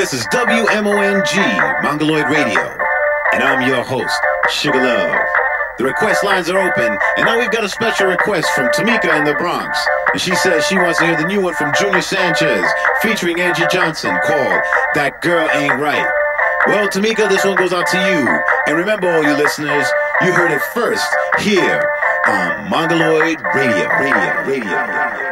This is WMONG, Mongoloid Radio, and I'm your host, Sugar Love. The request lines are open, and now we've got a special request from Tamika in the Bronx. And she says she wants to hear the new one from Junior Sanchez, featuring Angie Johnson, called That Girl Ain't Right. Well, Tamika, this one goes out to you. And remember, all you listeners, you heard it first here on Mongoloid Radio. Radio, radio, radio.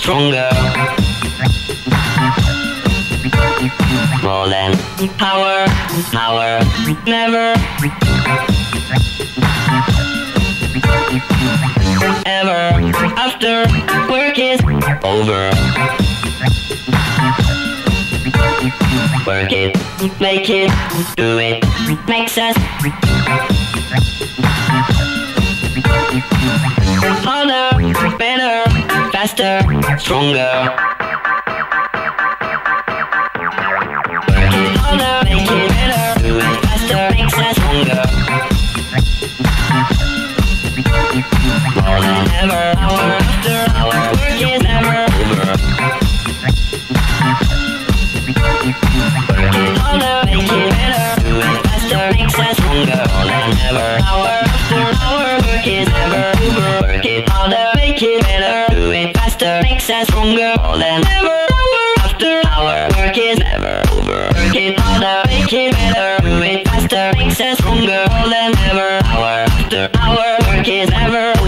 Stronger. More than power, power, never. Ever after work is over. Work it, make it, do it, makes us harder, better, faster, stronger. Harder, make it better, do it faster, makes us stronger. More hour after hour, work is never over. harder, make it better, do it faster, makes us stronger than ever. Hour hour, work is never over. Work it harder, make it better, do it faster, makes us stronger than ever. After hour, work is never over. Work it harder, make it better, do it faster, makes us stronger than ever. Hour after hour, work is never over.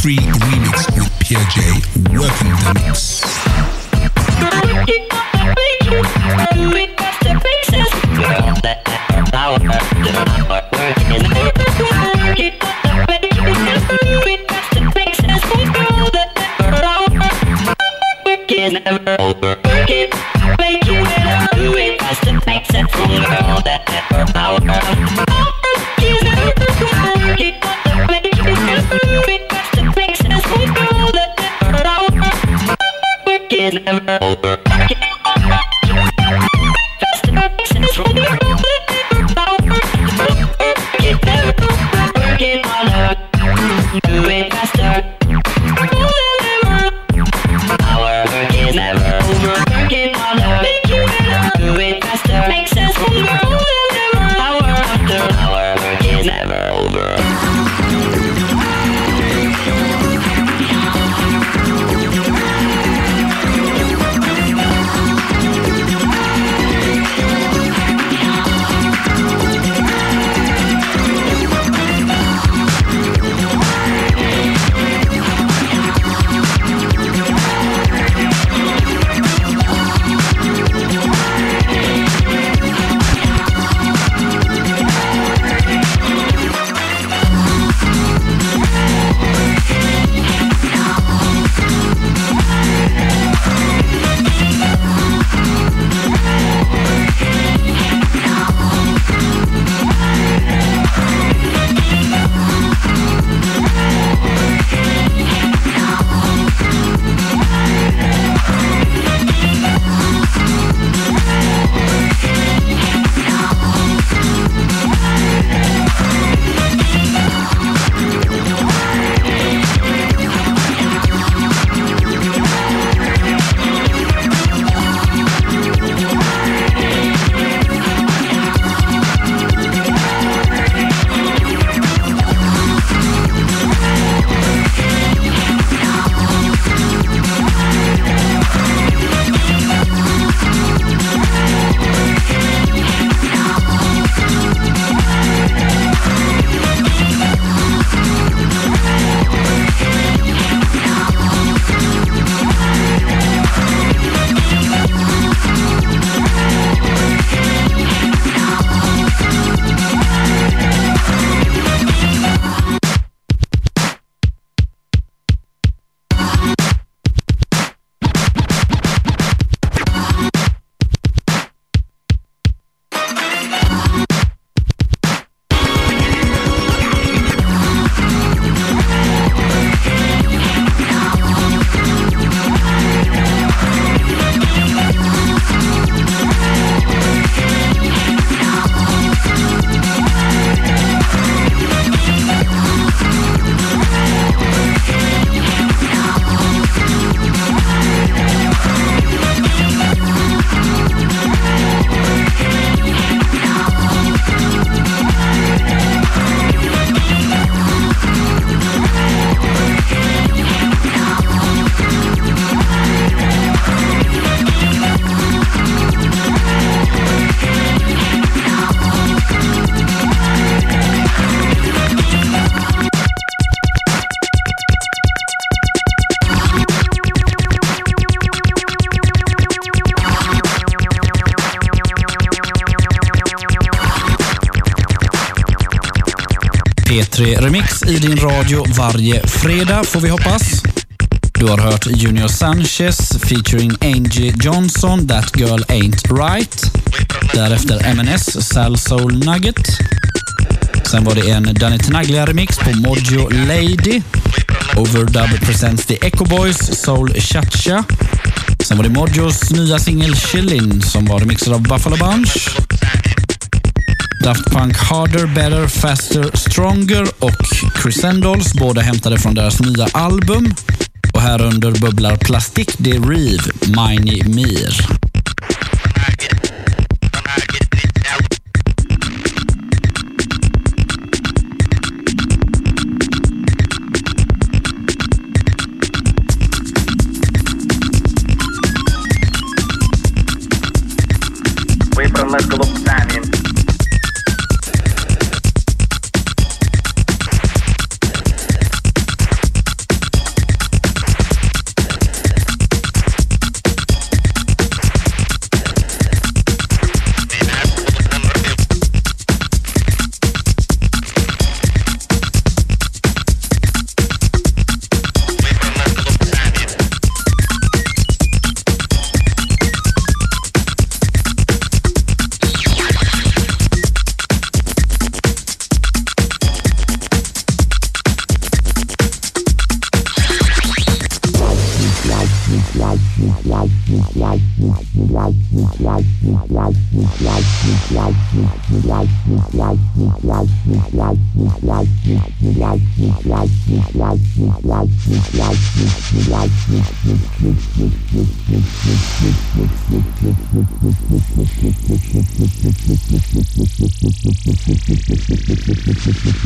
P3 Remix with Pierre J. Working radio varje fredag får vi hoppas. Du har hört Junior Sanchez featuring Angie Johnson, That Girl Ain't Right. Därefter MNS, Sal Soul Nugget. Sen var det en Danny Tenaglia-remix på Mojo Lady. Overdub presents the Echo Boys, Soul Chacha. Sen var det Mojos nya singel Chillin som var remixad av Buffalo Bunch. Daft Punk Harder, Better, Faster, Stronger och Crescendols, båda hämtade från deras nya album. Och här under bubblar Plastic de Reeve, Mini Mir.